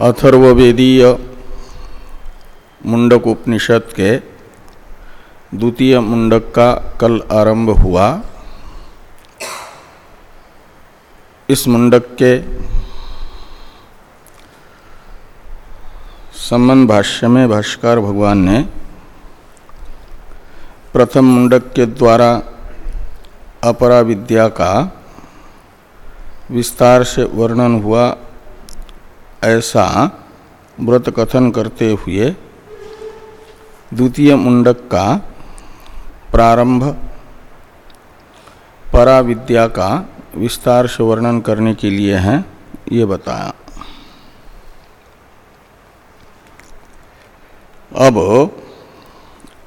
अथर्ववेदीय मुंडक उपनिषद के द्वितीय मुंडक का कल आरंभ हुआ। इस मुंडक के संबंध भाष्य में भाष्कर भगवान ने प्रथम मुंडक के द्वारा अपरा विद्या का विस्तार से वर्णन हुआ। ऐसा व्रत कथन करते हुए द्वितीय मुंडक का प्रारंभ पराविद्या का विस्तार से वर्णन करने के लिए है, ये बताया। अब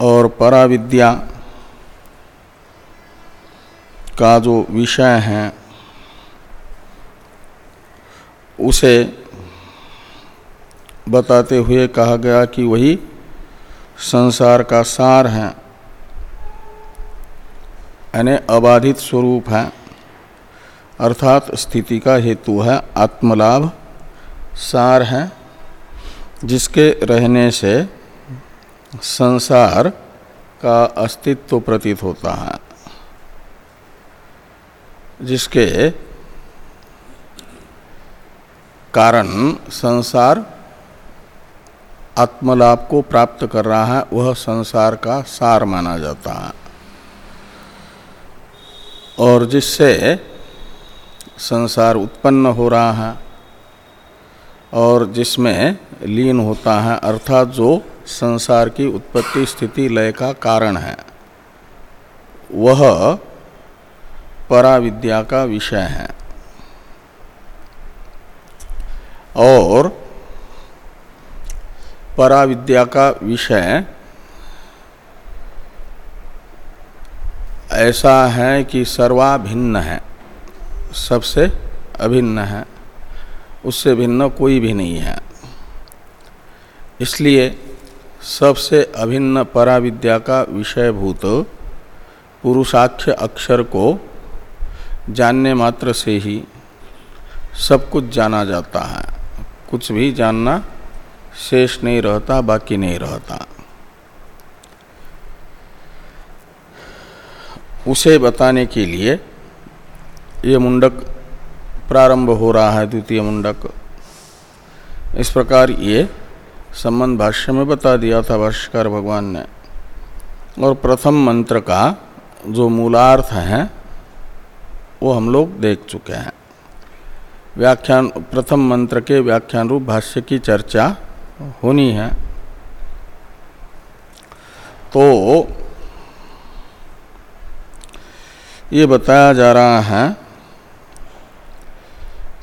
और पराविद्या का जो विषय है, उसे बताते हुए कहा गया कि वही संसार का सार है, यानी अबाधित स्वरूप है, अर्थात स्थिति का हेतु है आत्मलाभ, सार है, जिसके रहने से संसार का अस्तित्व प्रतीत होता है, जिसके कारण संसार आत्मलाभ को प्राप्त कर रहा है, वह संसार का सार माना जाता है। और जिससे संसार उत्पन्न हो रहा है और जिसमें लीन होता है, अर्थात जो संसार की उत्पत्ति स्थिति लय का कारण है, वह पराविद्या का विषय है। और पराविद्या का विषय ऐसा है कि सर्वाभिन्न है। सबसे अभिन्न है। उससे भिन्न कोई भी नहीं है। इसलिए सबसे अभिन्न पराविद्या का विषयभूत पुरुषाक्ष अक्षर को जानने मात्र से ही सब कुछ जाना जाता है। कुछ भी जानना शेष नहीं रहता, बाकी नहीं रहता। उसे बताने के लिए ये मुंडक प्रारंभ हो रहा है, द्वितीय मुंडक। इस प्रकार ये संबंध भाष्य में बता दिया था भाष्यकार भगवान ने। और प्रथम मंत्र का जो मूलार्थ है, वो हम लोग देख चुके हैं। व्याख्यान, प्रथम मंत्र के व्याख्यान रूप भाष्य की चर्चा होनी है। तो ये बताया जा रहा है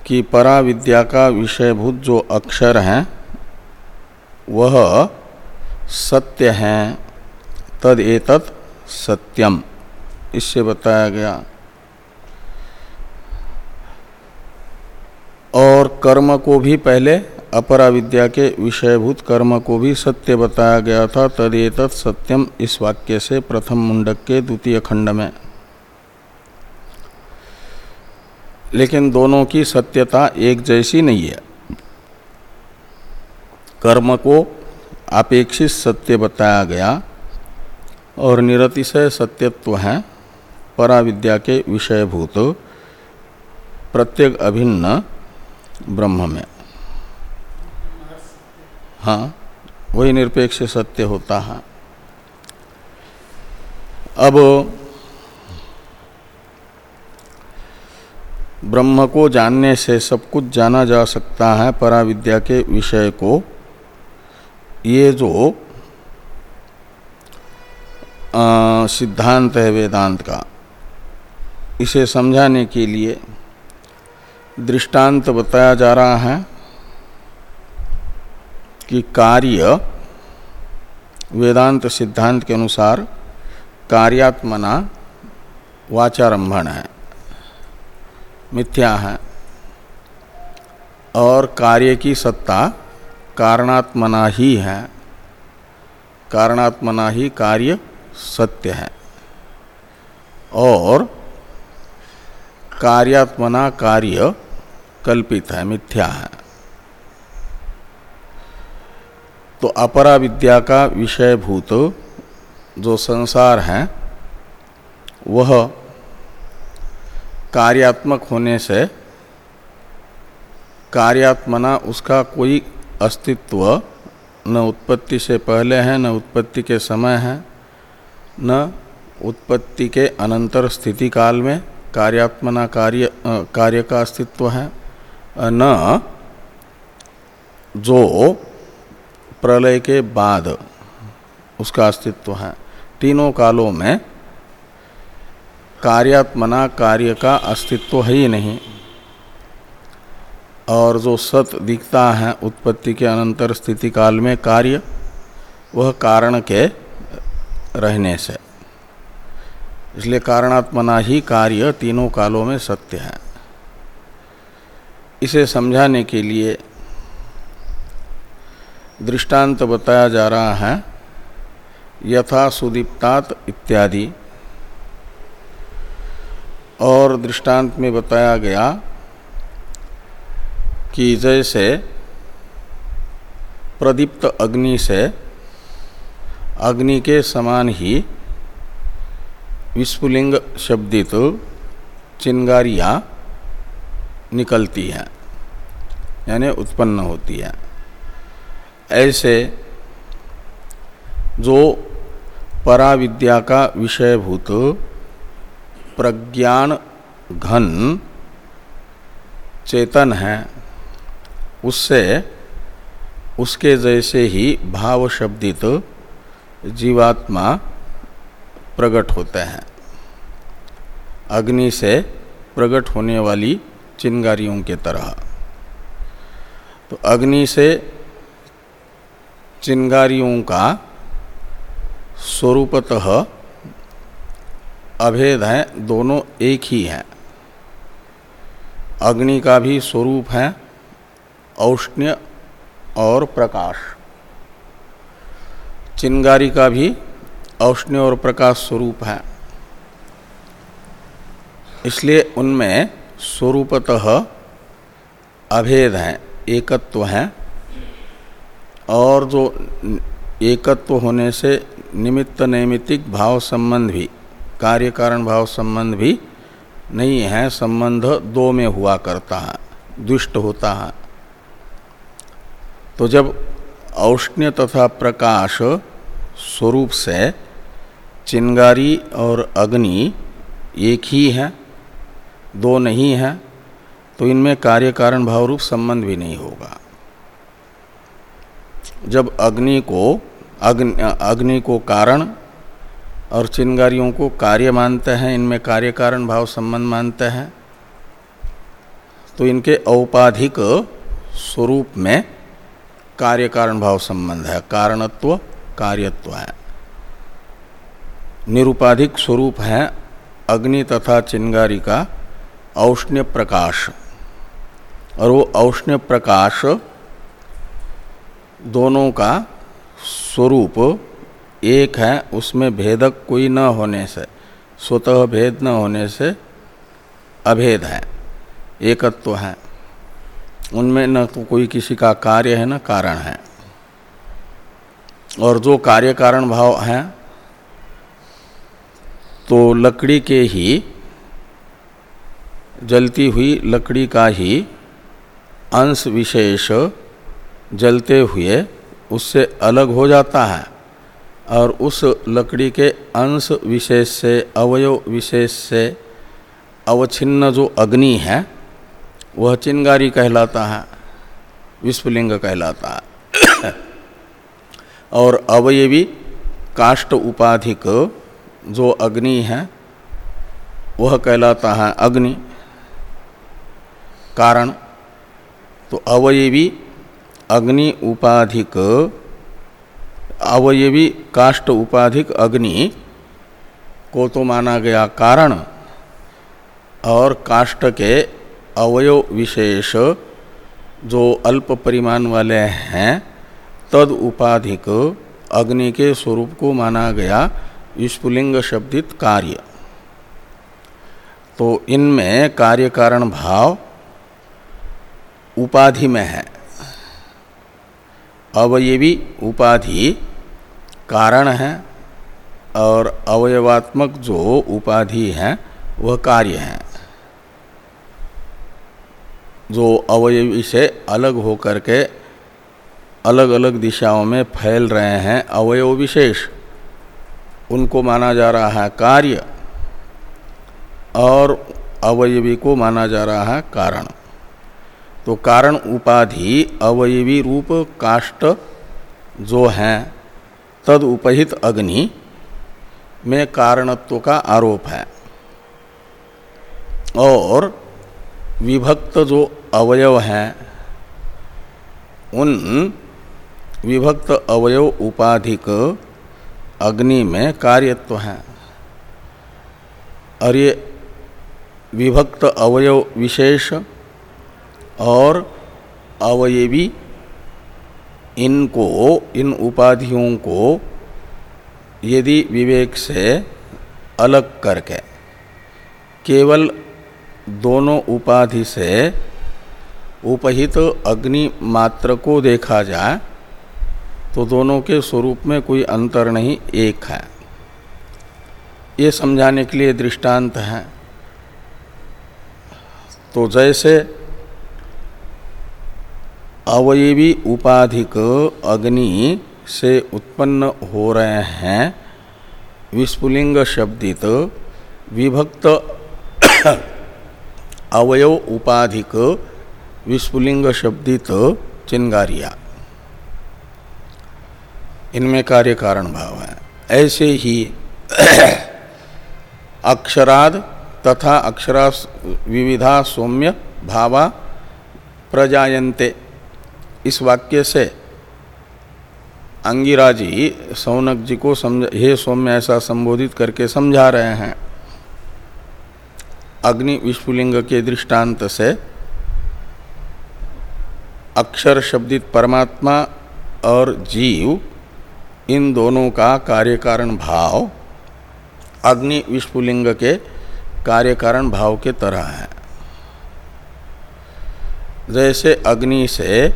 कि परा विद्या का विषयभूत जो अक्षर हैं, वह सत्य हैं, तद एतत् सत्यम। इससे बताया गया। और कर्म को भी पहले अपरा विद्या के विषयभूत कर्म को भी सत्य बताया गया था तदेत सत्यम इस वाक्य से प्रथम मुंडक के द्वितीय खंड में। लेकिन दोनों की सत्यता एक जैसी नहीं है। कर्म को अपेक्षित सत्य बताया गया और निरतिशय सत्यत्व है, पराविद्या के विषयभूत, प्रत्येक अभिन्न ब्रह्म में। हाँ वही निरपेक्ष सत्य होता है। अब ब्रह्म को जानने से सब कुछ जाना जा सकता है पराविद्या के विषय को। ये जो सिद्धांत है वेदांत का, इसे समझाने के लिए दृष्टांत बताया जा रहा है। कि कार्य वेदांत सिद्धांत के अनुसार कार्यात्मना वाचारंभण है, मिथ्या है, और कार्य की सत्ता कारणात्मना ही है, कारणात्मना ही कार्य सत्य है, और कार्यात्मना कार्य कल्पित है, मिथ्या है। तो अपरा विद्या का विषयभूत जो संसार है, वह कार्यात्मक होने से कार्यात्मना उसका कोई अस्तित्व न उत्पत्ति से पहले है, न उत्पत्ति के समय है, न उत्पत्ति के अनंतर स्थिति काल में कार्यात्मना कार्य कार्य का अस्तित्व है, न जो प्रलय के बाद उसका अस्तित्व है। तीनों कालों में कार्यात्मना कार्य का अस्तित्व है ही नहीं। और जो सत दिखता है उत्पत्ति के अनंतर स्थिति काल में कार्य, वह कारण के रहने से। इसलिए कारणात्मना ही कार्य तीनों कालों में सत्य है। इसे समझाने के लिए दृष्टांत बताया जा रहा है, यथा सुदीप्तात इत्यादि। और दृष्टांत में बताया गया कि जैसे प्रदीप्त अग्नि से अग्नि के समान ही विस्फुलिंग शब्दित चिंगारियाँ निकलती हैं, यानी उत्पन्न होती हैं। ऐसे जो पराविद्या का विषयभूत प्रज्ञान घन चेतन है, उससे उसके जैसे ही भाव शब्दित जीवात्मा प्रकट होते हैं। अग्नि से प्रकट होने वाली चिंगारियों के तरह। तो अग्नि से चिंगारियों का स्वरूपतः अभेद है, दोनों एक ही हैं। अग्नि का भी स्वरूप है, औष्ण्य और प्रकाश। चिंगारी का भी औष्ण्य और प्रकाश स्वरूप है। इसलिए उनमें स्वरूपतः अभेद हैं, एकत्व है। और जो एकत्व होने से निमित्त नैमित्तिक भाव संबंध भी कार्य कारण भाव संबंध भी नहीं है, संबंध दो में हुआ करता है, दुष्ट होता है। तो जब औष्ण्य तथा प्रकाश स्वरूप से चिंगारी और अग्नि एक ही है, दो नहीं है तो इनमें कार्य कारण भाव रूप संबंध भी नहीं होगा। जब अग्नि को अग्नि, अग्नि को कारण और चिंगारियों को कार्य मानते हैं इनमें कार्य कारण भाव संबंध मानते हैं तो इनके औपाधिक स्वरूप में कार्य कारण भाव संबंध है। कारणत्व कार्यत्व है। निरुपाधिक स्वरूप है अग्नि तथा चिंगारी का औष्ण्य प्रकाश। और वो औष्ण्य प्रकाश दोनों का स्वरूप एक है, उसमें भेदक कोई न होने से, स्वतः भेद न होने से अभेद है, एकत्व तो है। उनमें न तो कोई किसी का कार्य है, न कारण है। और जो कार्य कारण भाव है तो लकड़ी के ही, जलती हुई लकड़ी का ही अंश विशेष जलते हुए उससे अलग हो जाता है और उस लकड़ी के अंश विशेष से, अवयव विशेष से अवच्छिन्न जो अग्नि है, वह चिंगारी कहलाता है विश्वलिंग कहलाता है। और अवयवी काष्ट उपाधिक जो अग्नि है, वह कहलाता है अग्नि। कारण तो अवयवी अग्नि उपाधिक, अवयवी काष्ट उपाधिक अग्नि को तो माना गया कारण, और काष्ट के अवयव विशेष जो अल्प परिमाण वाले हैं, तद उपाधिक अग्नि के स्वरूप को माना गया विस्फुलिंग शब्दित कार्य। तो इनमें कार्य कारण भाव उपाधि में है। अवयवी उपाधि कारण है और अवयवात्मक जो उपाधि है, वह कार्य है। जो अवयवी से अलग होकर के अलग अलग दिशाओं में फैल रहे हैं, अवयव विशेष, उनको माना जा रहा है कार्य, और अवयवी को माना जा रहा है कारण। तो कारण उपाधि अवयवी रूप काष्ट जो है, तद उपहित अग्नि में कारणत्व का आरोप है। और विभक्त जो अवयव हैं, उन विभक्त अवयव उपाधिक अग्नि में कार्यत्व है। और ये विभक्त अवयव विशेष और अवयवी इनको, इन उपाधियों को यदि विवेक से अलग करके केवल दोनों उपाधि से उपहित अग्नि मात्र को देखा जाए तो दोनों के स्वरूप में कोई अंतर नहीं, एक है। ये समझाने के लिए दृष्टांत है। तो जैसे अवयवी उपाधिक अग्नि से उत्पन्न हो रहे हैं। विस्फुलिंग शब्दित विभक्त अवयव उपाधिक विस्फुलिंग शब्दित चिंगारिया। इनमें कार्य कारण भाव है। ऐसे ही अक्षराद तथा अक्षरा विविधा सौम्य भावा प्रजायन्ते। इस वाक्य से अंगिरा जी सौनक जी को समझ, हे सौम्य, ऐसा संबोधित करके समझा रहे हैं। अग्नि विश्वलिंग के दृष्टांत से अक्षर शब्दित परमात्मा और जीव, इन दोनों का कार्य कारण भाव अग्नि विश्वलिंग के कार्य कारण भाव के तरह है। जैसे अग्नि से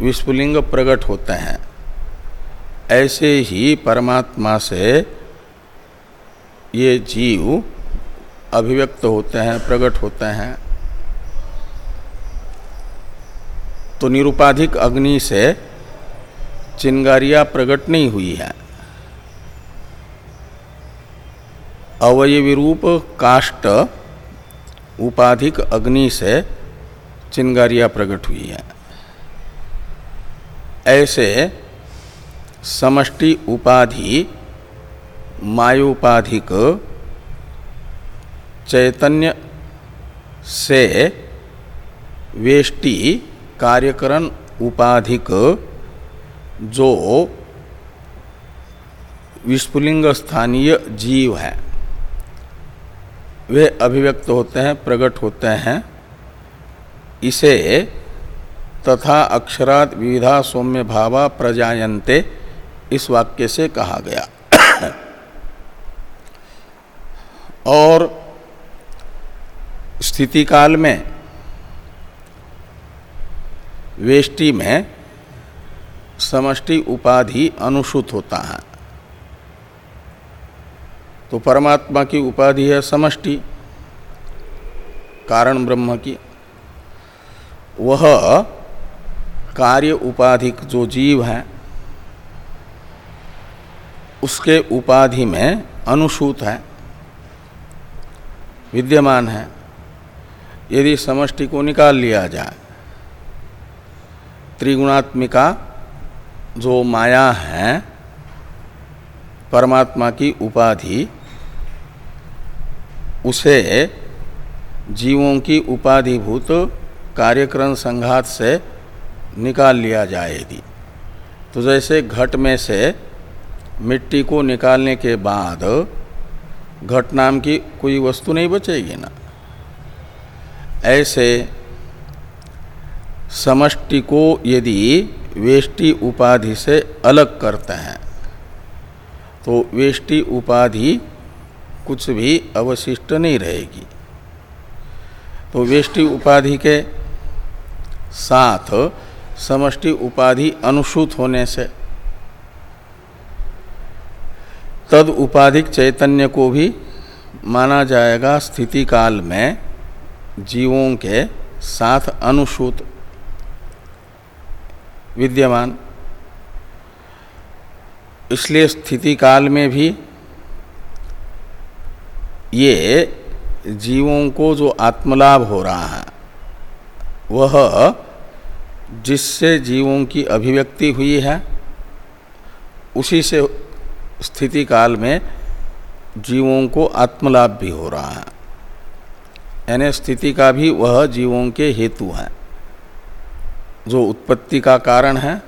विस्फुलिंग प्रकट होते हैं। ऐसे ही परमात्मा से ये जीव अभिव्यक्त होते हैं, प्रकट होते हैं। तो निरुपाधिक अग्नि से चिंगारिया प्रकट नहीं हुई है। अवयवी रूप काष्ट उपाधिक अग्नि से चिंगारिया प्रकट हुई है। ऐसे समष्टि उपाधि, मायोपाधिक चैतन्य से वेष्टि कार्यकरण उपाधिक जो विस्फुलिंग स्थानीय जीव है। वे अभिव्यक्त होते हैं, प्रकट होते हैं। इसे तथा अक्षरात विविधा सौम्य भावा प्रजायन्ते, इस वाक्य से कहा गया। और स्थिति काल में, वेष्टि में समष्टि उपाधि अनुसूत होता है। तो परमात्मा की उपाधि है समष्टि, कारण ब्रह्म की। वह कार्य उपाधिक जो जीव है, उसके उपाधि में अनुसूत है, विद्यमान है। यदि समष्टि को निकाल लिया जाए, त्रिगुणात्मिका जो माया है, परमात्मा की उपाधि, उसे जीवों की उपाधिभूत कार्यक्रम संघात से निकाल लिया जाए यदि तो जैसे घट में से मिट्टी को निकालने के बाद घट नाम की कोई वस्तु नहीं बचेगी ना। ऐसे समष्टि को यदि वेष्टि उपाधि से अलग करते हैं तो वेष्टि उपाधि कुछ भी अवशिष्ट नहीं रहेगी। तो वेष्टि उपाधि के साथ समष्टि उपाधि अनुसूत होने से, तद उपाधिक चैतन्य को भी माना जाएगा स्थिति काल में जीवों के साथ अनुसूत, विद्यमान। इसलिए स्थिति काल में भी ये जीवों को जो आत्मलाभ हो रहा है, वह जिससे जीवों की अभिव्यक्ति हुई है, उसी से स्थिति काल में जीवों को आत्मलाभ भी हो रहा है। यानी स्थिति का भी वह जीवों के हेतु है। जो उत्पत्ति का कारण है,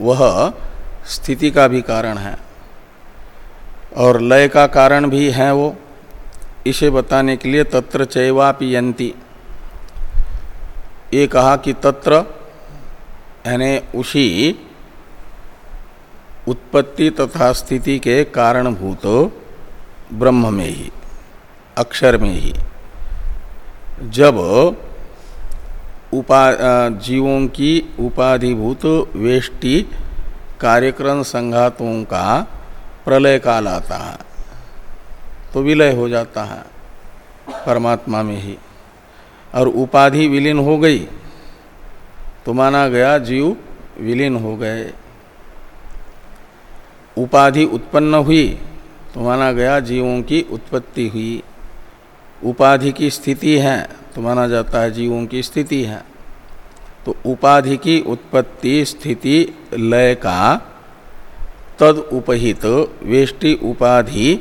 वह स्थिति का भी कारण है। और लय का कारण भी है वो। इसे बताने के लिए तत्र चैवापियंती ये कहा कि तत्र यानी उसी उत्पत्ति तथा स्थिति के कारणभूत ब्रह्म में ही, अक्षर में ही। जब उपा जीवों की उपाधिभूत वेष्टि कार्यक्रम संघातों का प्रलय काल आता है तो विलय हो जाता है परमात्मा में ही। और उपाधि विलीन हो गई तो माना गया जीव विलीन हो गए। उपाधि उत्पन्न हुई तो माना गया जीवों की उत्पत्ति हुई। उपाधि की स्थिति है तो माना जाता है जीवों की स्थिति है। तो उपाधि की उत्पत्ति स्थिति लय का, तद उपहित वेष्टि उपाधि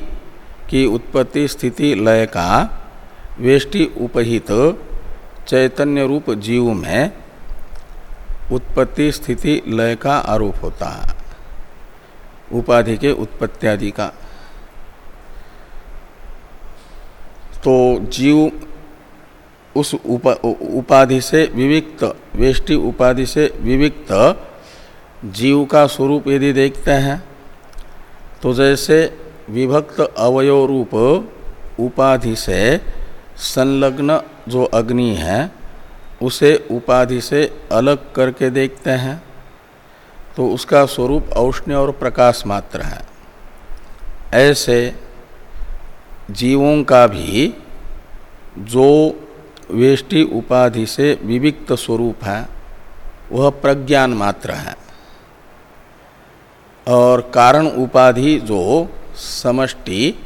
की उत्पत्ति स्थिति लय का, वेष्टि उपहित चैतन्य रूप जीव में उत्पत्ति स्थिति लय का आरोप होता है। उपाधि के उत्पत्त्यादि का। तो जीव उस उपा, उपाधि से विविक्त वेष्टि उपाधि से विविक्त जीव का स्वरूप यदि देखते हैं तो जैसे विभक्त अवयव रूप उपाधि से संलग्न जो अग्नि है उसे उपाधि से अलग करके देखते हैं तो उसका स्वरूप औष्ण्य और प्रकाश मात्र है। ऐसे जीवों का भी जो वेष्टि उपाधि से विविक्त स्वरूप है, वह प्रज्ञान मात्र है। और कारण उपाधि जो समष्टि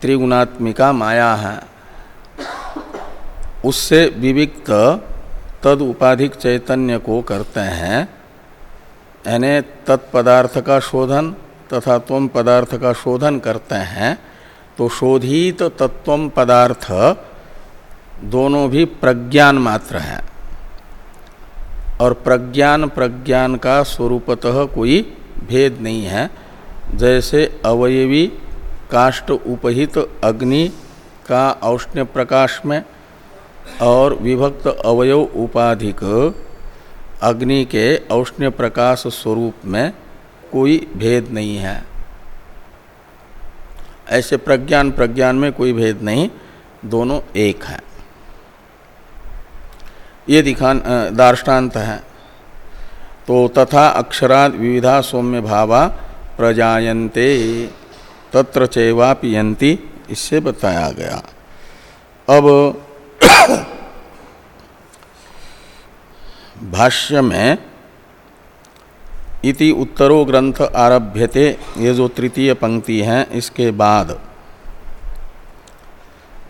त्रिगुणात्मिका माया है उससे विविक्त तद उपाधिक चैतन्य को करते हैं। यानी तत्पदार्थ का शोधन तथा तम पदार्थ का शोधन करते हैं। तो शोधित तत्व पदार्थ दोनों भी प्रज्ञान मात्र हैं। और प्रज्ञान प्रज्ञान का स्वरूपतः कोई भेद नहीं है। जैसे अवयवी काष्ट उपहित अग्नि का औष्ण्य प्रकाश में और विभक्त अवयव उपाधिक अग्नि के औष्ण्य प्रकाश स्वरूप में कोई भेद नहीं है। ऐसे प्रज्ञान प्रज्ञान में कोई भेद नहीं, दोनों एक है। ये दिखान दार्ष्टान्त है। तो तथा अक्षराद विविधा सौम्य भावा प्रजायन्ते, तत्र चैवापियंती इससे बताया गया। अब भाष्य में इति उत्तरो ग्रंथ आरभ्यते, ये जो तृतीय पंक्ति है, इसके बाद।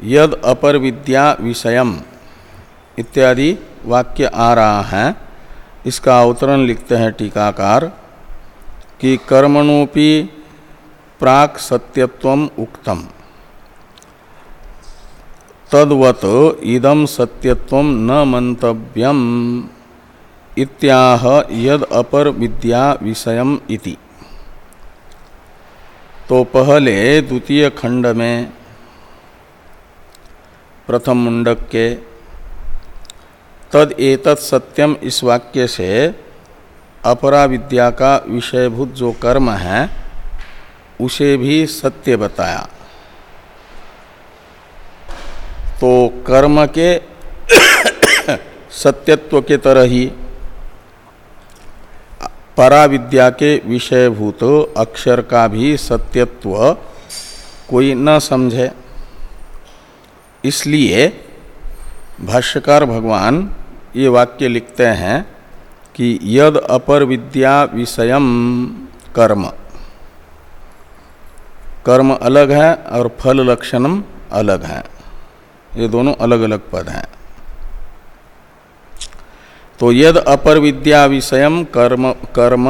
यद अपर विद्या विषयम, इत्यादि वाक्य आ रहा है। इसका अवतरण लिखते हैं टीकाकार, कि कर्मणोपि प्राक सत्यत्व उक्तम। तद्वत इदम सत्यत्व न मंतव्यम इत्याह यद अपर विद्या विषयम इति। तो पहले द्वितीय खंड में प्रथम मुंडक के तद एतत् सत्यम इस वाक्य से अपरा विद्या का विषयभूत जो कर्म है, उसे भी सत्य बताया। तो कर्म के सत्यत्व के तरह ही पराविद्या के विषयभूत अक्षर का भी सत्यत्व कोई न समझे। इसलिए भाष्यकार भगवान ये वाक्य लिखते हैं कि यद अपर विद्या विषयम कर्म। कर्म अलग है और फल लक्षणम अलग है। ये दोनों अलग अलग पद हैं। तो यद अपर विद्या विषय कर्म कर्म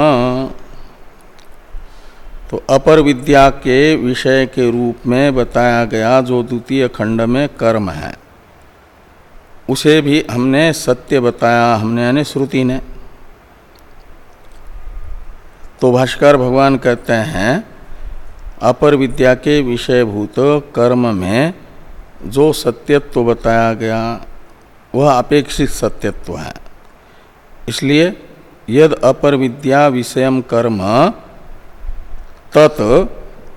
तो अपर विद्या के विषय के रूप में बताया गया जो द्वितीय खंड में कर्म है, उसे भी हमने सत्य बताया, हमने यानी श्रुति ने। तो भाष्कर भगवान कहते हैं, अपर विद्या के विषयभूत कर्म में जो सत्यत्व बताया गया, वह अपेक्षित सत्यत्व है। इसलिए यद अपर विद्या विषय कर्म, तत्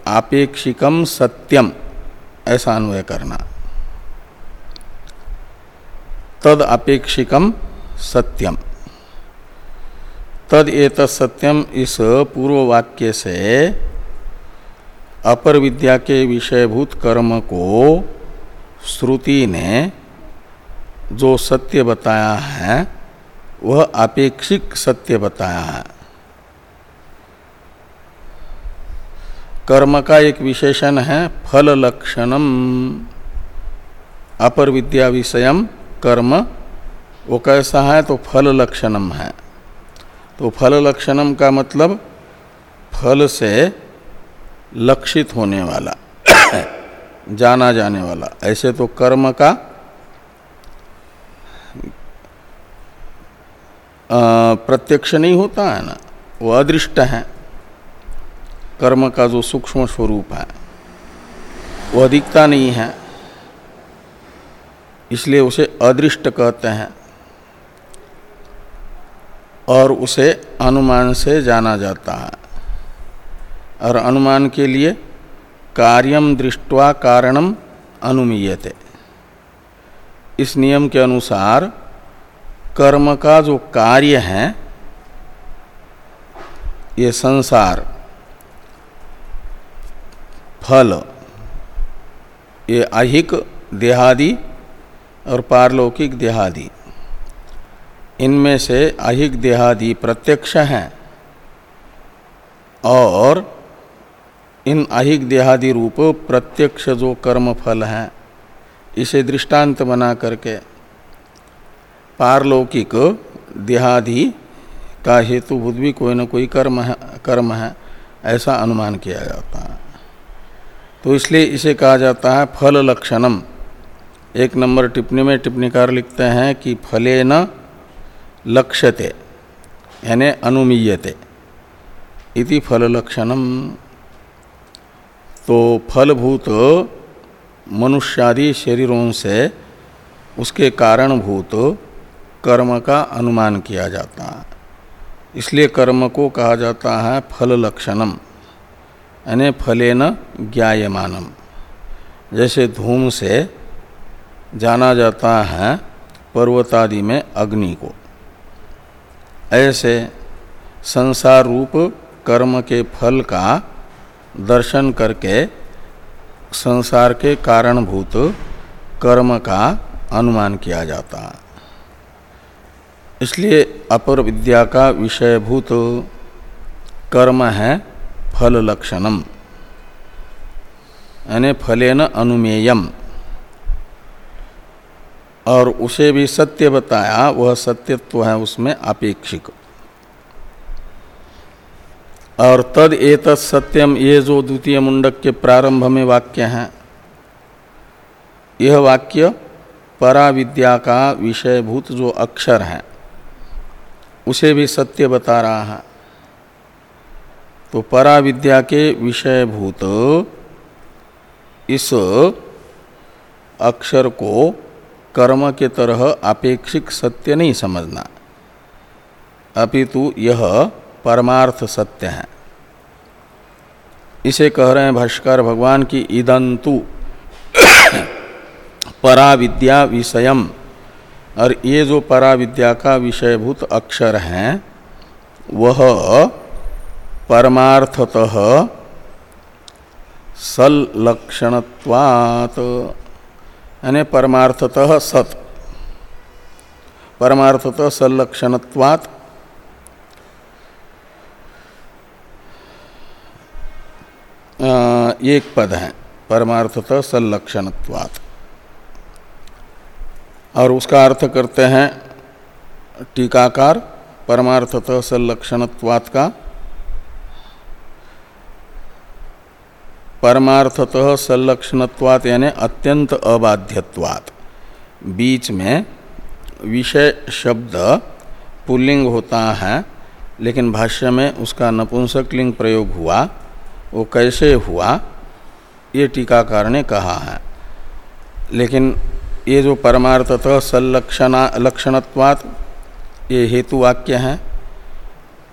आपेक्षिकम सत्यम, ऐसा अन्वय करना। तद अपेक्षिकम सत्यम। तद एत सत्यम इस पूर्व वाक्य से अपर विद्या के विषयभूत कर्म को श्रुति ने जो सत्य बताया है, वह अपेक्षिक सत्य बताया है। कर्म का एक विशेषण है, फल लक्षणम। अपर विद्या विषयम कर्म, वो कैसा है तो फल लक्षणम है। तो फल लक्षणम का मतलब फल से लक्षित होने वाला। जाना जाने वाला। ऐसे तो कर्म का प्रत्यक्ष नहीं होता है ना? वो अदृष्ट है। कर्म का जो सूक्ष्म स्वरूप है, वो अधिकता नहीं है। इसलिए उसे अदृष्ट कहते हैं और उसे अनुमान से जाना जाता है। और अनुमान के लिए कार्यम दृष्टवा कारणम अनुमीयते। इस नियम के अनुसार कर्म का जो कार्य है, ये संसार, फल, ये अहिक देहादि और पारलौकिक देहादि, इनमें से अहिक देहादि प्रत्यक्ष हैं और इन अहिक देहादि रूप प्रत्यक्ष जो कर्म फल हैं, इसे दृष्टांत बना करके पारलौकिक देहादि का हेतुभूत भी कोई ना कोई कर्म है कर्म है, ऐसा अनुमान किया जाता है। तो इसलिए इसे कहा जाता है फल लक्षणम। एक नंबर टिप्पणी में टिप्पणीकार लिखते हैं कि फले न लक्ष्यते यानी अनुमीयते। इति फल लक्षणम। तो फलभूत मनुष्यादि शरीरों से उसके कारणभूत कर्म का अनुमान किया जाता है। इसलिए कर्म को कहा जाता है फल लक्षणम यानी फलेन ज्ञायमानम। जैसे धूम से जाना जाता है पर्वतादि में अग्नि को। ऐसे संसार रूप कर्म के फल का दर्शन करके संसार के कारणभूत कर्म का अनुमान किया जाता। है इसलिए अपर विद्या का विषयभूत कर्म है फल लक्षणम, यानी फलेन अनुमेयम। और उसे भी सत्य बताया, वह सत्यत्व है उसमें अपेक्षिक। और तद एत सत्यम ये जो द्वितीय मुंडक के प्रारंभ में वाक्य हैं, यह वाक्य पराविद्या का विषयभूत जो अक्षर है, उसे भी सत्य बता रहा है। तो परा विद्या के विषयभूत इस अक्षर को कर्म के तरह अपेक्षिक सत्य नहीं समझना। अपितु यह परमार्थ सत्य है। इसे कह रहे हैं भाष्कर, भगवान की इदंतु परा विद्या विषयम। और ये जो परा विद्या का विषयभूत अक्षर हैं, वह परमार्थतः सलक्षणत्वात् यानी परमार्थतः सत। परमार्थतः सलक्षणत्वात् एक पद है, परमार्थतः सलक्षणत्वात्। और उसका अर्थ करते हैं, टीकाकार, परमार्थतः संलक्षणत्वात् का। परमार्थतः संलक्षणत्वात् यानी अत्यंत अबाध्यत्वात्। बीच में विषय शब्द पुल्लिंग होता है, लेकिन भाष्य में उसका नपुंसक लिंग प्रयोग हुआ। वो कैसे हुआ? ये टीकाकार ने कहा है। लेकिन ये जो परमार्थतः संलक्षणा लक्षणत्वात् ये हेतु वाक्य है,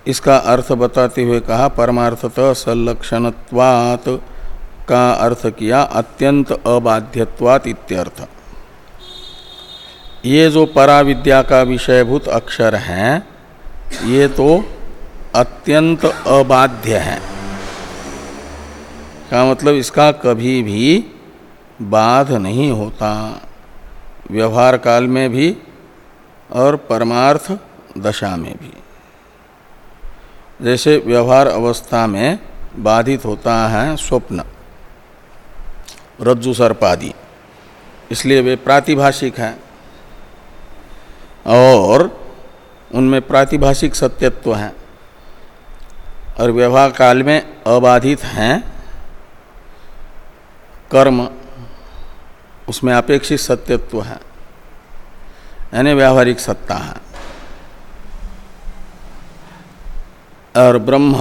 इसका अर्थ बताते हुए कहा, परमार्थतः संलक्षणत्वात् का अर्थ किया, अत्यंत अबाध्यत्वात् इत्यर्थ। ये जो पराविद्या का विषयभूत अक्षर हैं, ये तो अत्यंत अबाध्य है। का मतलब इसका कभी भी बाध नहीं होता। व्यवहार काल में भी और परमार्थ दशा में भी। जैसे व्यवहार अवस्था में बाधित होता है स्वप्न, रज्जु सर्पादि इसलिए वे प्रातिभाषिक हैं। और उनमें प्रातिभाषिक सत्यत्व हैं और व्यवहार काल में अबाधित हैं। कर्म, उसमें अपेक्षित सत्यत्व है, यानी व्यावहारिक सत्ता है। और ब्रह्म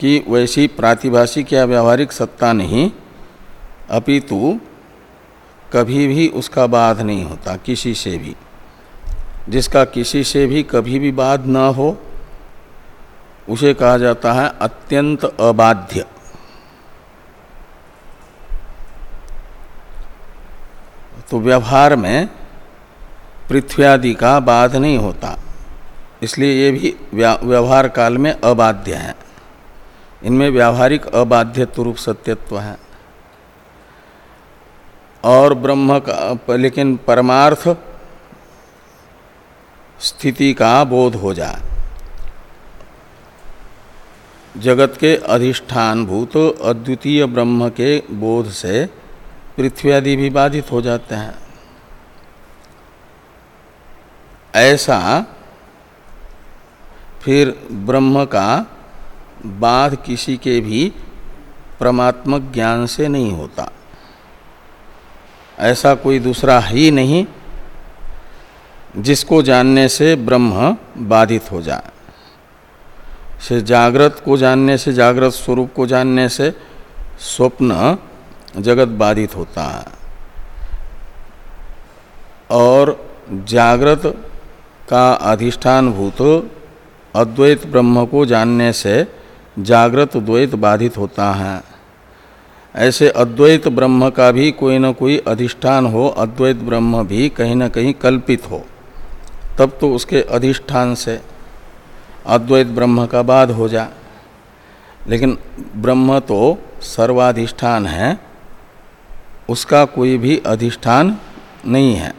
की वैसी प्रातिभाषिक या व्यावहारिक सत्ता नहीं, अपितु कभी भी उसका बाध नहीं होता, किसी से भी। जिसका किसी से भी कभी भी बाध न हो, उसे कहा जाता है अत्यंत अबाध्य। तो व्यवहार में पृथ्वी आदि का बाध नहीं होता। इसलिए ये भी व्यवहार काल में अबाध्य है। इनमें व्यावहारिक अबाध्य रूप सत्यत्व है। और ब्रह्म का, लेकिन परमार्थ स्थिति का बोध हो जाए। जगत के अधिष्ठान भूत अद्वितीय ब्रह्म के बोध से पृथ्वी आदि भी बाधित हो जाते हैं। ऐसा फिर ब्रह्म का बाध किसी के भी परमात्मक ज्ञान से नहीं होता। ऐसा कोई दूसरा ही नहीं जिसको जानने से ब्रह्म बाधित हो जाए। से जागृत को जानने से, जागृत स्वरूप को जानने से स्वप्न जगत बाधित होता है। और जागृत का अधिष्ठान भूत अद्वैत ब्रह्म को जानने से जागृत द्वैत बाधित होता है। ऐसे अद्वैत ब्रह्म का भी कोई न कोई अधिष्ठान हो, अद्वैत ब्रह्म भी कहीं न कहीं कल्पित हो, तब तो उसके अधिष्ठान से अद्वैत ब्रह्म का बाध हो जा। लेकिन ब्रह्म तो सर्वाधिष्ठान है उसका कोई भी अधिष्ठान नहीं है।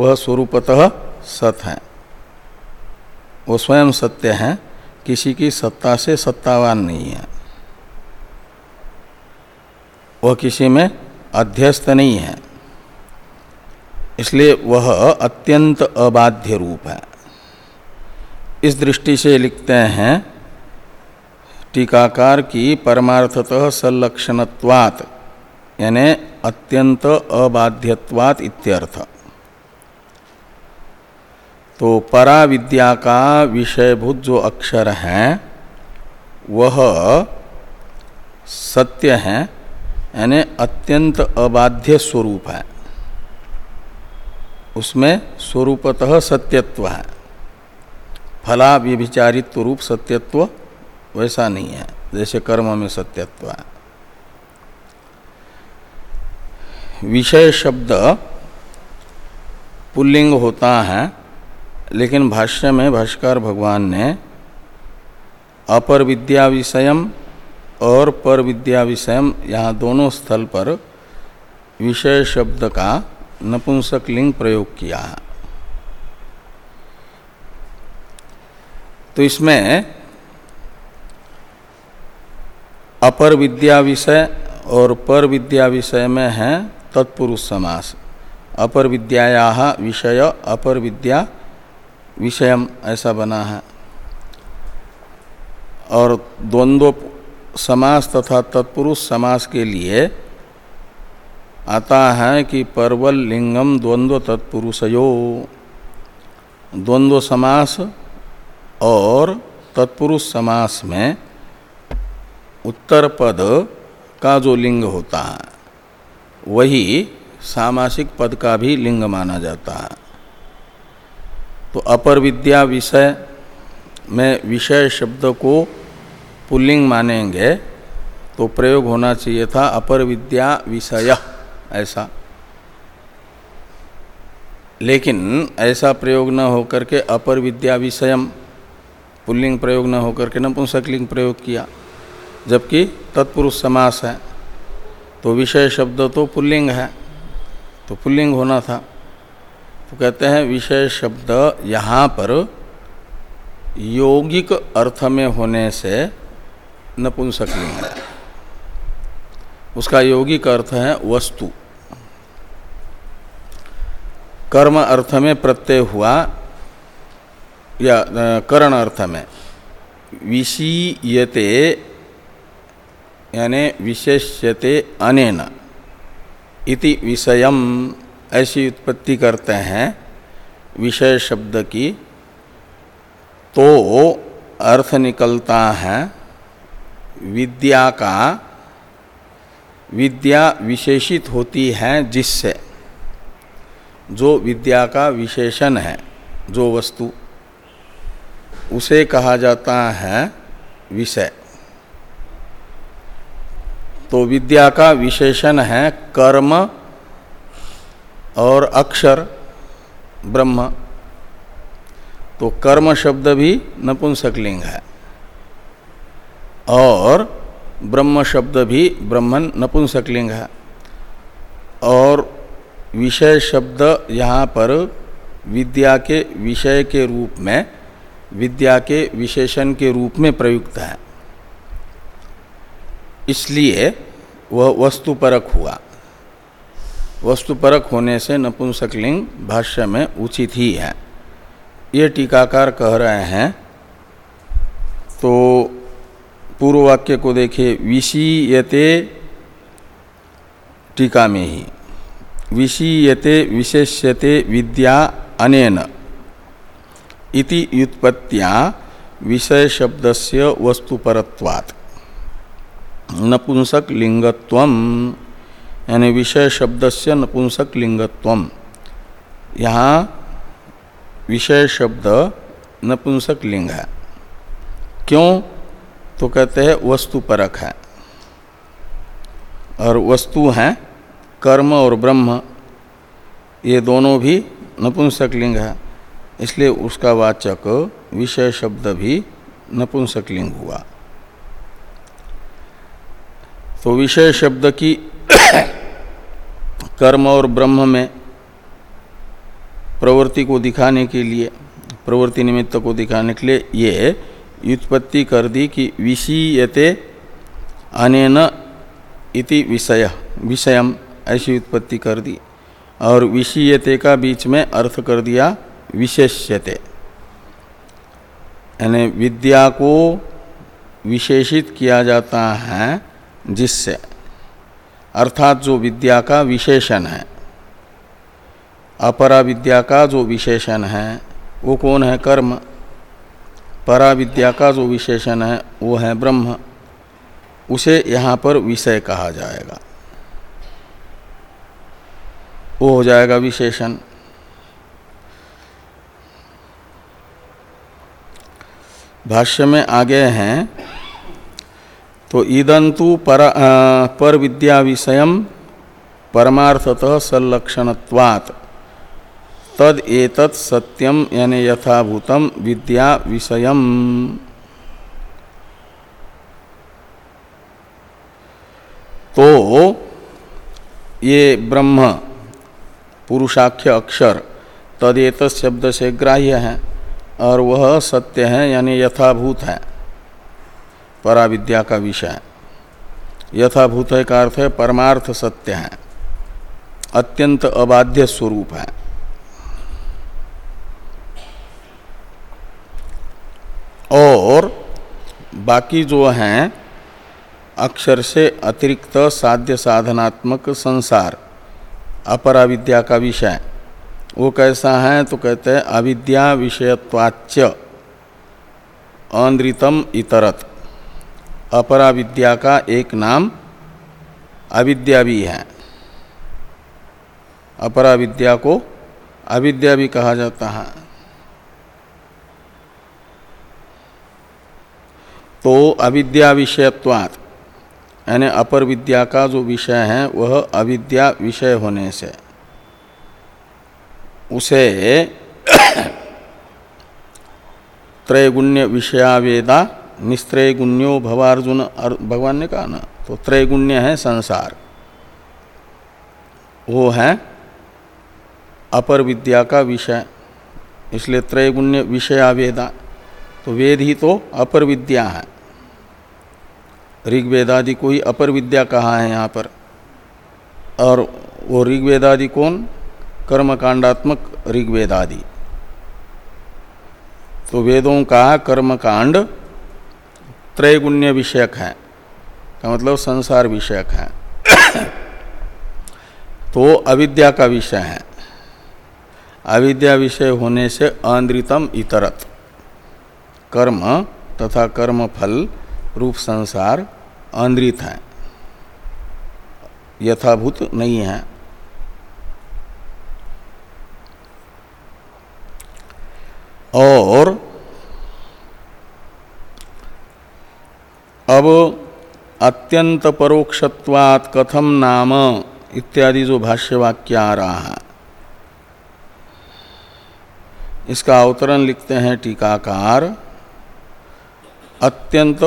वह स्वरूपतः सत है। वो स्वयं सत्य है, किसी की सत्ता से सत्तावान नहीं है। वह किसी में अध्यस्त नहीं है। इसलिए वह अत्यंत अबाध्य रूप है। इस दृष्टि से लिखते हैं, टीकाकार की परमार्थतः संलक्षणत्वात् यानी अत्यंत अबाध्यत्वात इत्यर्थ। तो परा विद्या का विषयभूत जो अक्षर हैं, वह सत्य है, यानी अत्यंत अबाध्य स्वरूप है। उसमें स्वरूपतः सत्यत्व है। फला व्यभिचारित्व रूप सत्यत्व वैसा नहीं है, जैसे कर्म में सत्यत्व है। विषय शब्द पुल्लिंग होता है, लेकिन भाष्य में भाष्कर भगवान ने अपर विद्या विषयम और पर विद्या विषयम यहाँ दोनों स्थल पर विषय शब्द का नपुंसक लिंग प्रयोग किया है। तो इसमें अपर विद्या विषय और पर विद्या विषय में है तत्पुरुष समास अपर विद्याया विषय अपर विद्या विषयम ऐसा बना है। और द्वंद्व समास तथा तत्पुरुष समास के लिए आता है कि परवल लिंगम द्वंद्व तत्पुरुषयो। द्वंद्व समास और तत्पुरुष समास में उत्तर पद का जो लिंग होता है वही सामासिक पद का भी लिंग माना जाता है। तो अपर विद्या विषय में विषय शब्द को पुल्लिंग मानेंगे तो प्रयोग होना चाहिए था अपर विद्या विषय, ऐसा। लेकिन ऐसा प्रयोग न होकर के अपर विद्या विषयम, पुल्लिंग प्रयोग न होकर के नपुंसकलिंग प्रयोग किया, जबकि तत्पुरुष समास है। तो विषय शब्द तो पुल्लिंग है। तो पुल्लिंग होना था। तो कहते हैं विषय शब्द यहाँ पर यौगिक अर्थ में होने से नपुंसकलिंग है। उसका यौगिक अर्थ है वस्तु। कर्म अर्थ में प्रत्यय हुआ या करण अर्थ में। विषीयते यानी विशेष्यते अनेन इति विषयम ऐसी उत्पत्ति करते हैं। विषय शब्द की तो अर्थ निकलता है। विद्या का विद्या विशेषित होती है जिससे। जो विद्या का विशेषण है, जो वस्तु, उसे कहा जाता है विषय। तो विद्या का विशेषण है कर्म और अक्षर ब्रह्म। तो कर्म शब्द भी नपुंसकलिंग है। और ब्रह्म शब्द भी ब्रह्मन नपुंसकलिंग है। और विषय शब्द यहाँ पर विद्या के विषय के रूप में, विद्या के विशेषण के रूप में प्रयुक्त है। इसलिए वह वस्तुपरक हुआ। वस्तुपरक होने से नपुंसकलिंग भाष्य में उचित ही है। ये टीकाकार कह रहे हैं तो पूर्व वाक्य को देखिए विशीयते टीका में ही। विषीयते विशेष्यते विद्या अनेन इति व्युत्पत्तिया विषय शब्दस्य वस्तुपरत्वात्। नपुंसक लिंगत्व यानी विषय शब्द से नपुंसक लिंगत्व यहाँ विषय शब्द नपुंसक लिंग है। क्यों? तो कहते हैं वस्तु परक है। और वस्तु हैं कर्म और ब्रह्म। ये दोनों भी नपुंसक लिंग है। इसलिए उसका वाचक विषय शब्द भी नपुंसक लिंग हुआ। तो विषय शब्द की कर्म और ब्रह्म में प्रवृत्ति को दिखाने के लिए, प्रवृत्ति निमित्त को दिखाने के लिए ये व्युत्पत्ति कर दी कि विषीयते अनेन इति विषय, विषयम ऐसी उत्पत्ति कर दी। और विषीयते का बीच में अर्थ कर दिया विशेष्यते। यानी विद्या को विशेषित किया जाता है जिससे, अर्थात जो विद्या का विशेषण है अपरा विद्या का जो विशेषण है, वो कौन है? कर्म। परा विद्या का जो विशेषण है, वो है ब्रह्म। उसे यहाँ पर विषय कहा जाएगा। वो हो जाएगा विशेषण। भाष्य में आगे हैं तो ईदंतु पर पर विद्या विषय परमार्थतः संलक्षणत्वात्। तद एतत् सत्यम यानी यथाभूतम विद्या विषयम तो ये ब्रह्म, पुरुषाख्य अक्षर तदेत शब्द से ग्राह्य है, और वह सत्य है, यानी यथाभूत है। पराविद्या का विषय। यथाभूत का अर्थ है, परमार्थ सत्य है। अत्यंत अबाध्य स्वरूप है। और बाकी जो हैं, अक्षर से अतिरिक्त साध्य साधनात्मक संसार अपरा विद्या का विषय। वो कैसा है तो कहते हैं, अविद्या विषयत्वाच्य अनृतम इतरत। अपरा विद्या का एक नाम अविद्या भी है। अपरा विद्या को अविद्या भी कहा जाता है। तो अविद्या विषयत्वात्, यानी अपर विद्या का जो विषय है, वह अविद्या विषय होने से। उसे त्रैगुण्य विषयावेदा निस्त्रैगुण्यो भवार्जुन भगवान ने कहा ना तो त्रैगुण्य है संसार। वो है अपर विद्या का विषय। इसलिए त्रैगुण्य विषयावेदा तो वेद ही तो अपर विद्या है। ऋग्वेदादि को ही अपर विद्या कहा है यहाँ पर। और वो ऋग्वेदादि कौन? कर्मकांडात्मक ऋग्वेदादि। तो वेदों का कर्मकांड त्रैगुण्य विषयक है, का मतलब संसार विषयक है। तो अविद्या का विषय है। अविद्या विषय होने से अनृतम इतरत। कर्म तथा कर्म फल रूप संसार अनृत है। यथाभूत नहीं है। और अब अत्यंत परोक्षत्वात् कथम नाम इत्यादि जो भाष्य वाक्य आ रहा है। इसका अवतरण लिखते हैं टीकाकार। अत्यंत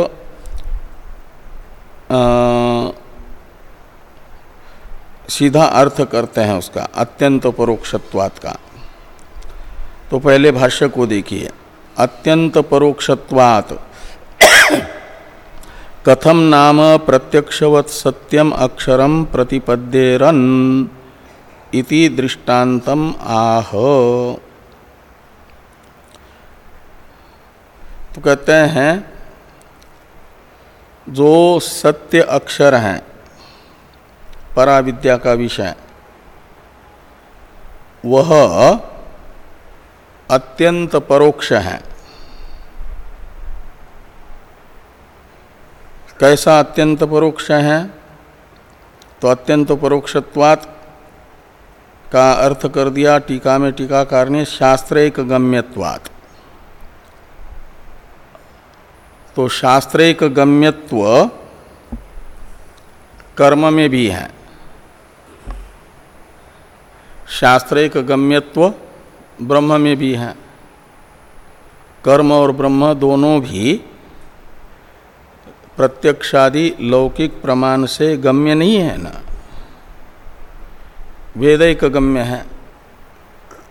सीधा अर्थ करते हैं उसका अत्यंत परोक्षत्वात का। तो पहले भाष्य को देखिए। अत्यंत परोक्षत्वात कथम नाम प्रत्यक्षवत सत्यम अक्षरम प्रतिपद्येरन इति आह। तो कहते हैं, जो सत्य अक्षर हैं, पराविद्या का विषय, वह अत्यंत परोक्ष है। कैसा अत्यंत परोक्ष है? तो अत्यंत परोक्षत्वात् का अर्थ कर दिया टीका में टीकाकार ने शास्त्रेक गम्यत्वात्। तो शास्त्रिक गम्यत्व कर्म में भी है। शास्त्रिक गम्यत्व ब्रह्म में भी है। कर्म और ब्रह्म दोनों भी प्रत्यक्षादि लौकिक प्रमाण से गम्य नहीं है ना? वेदिक गम्य है।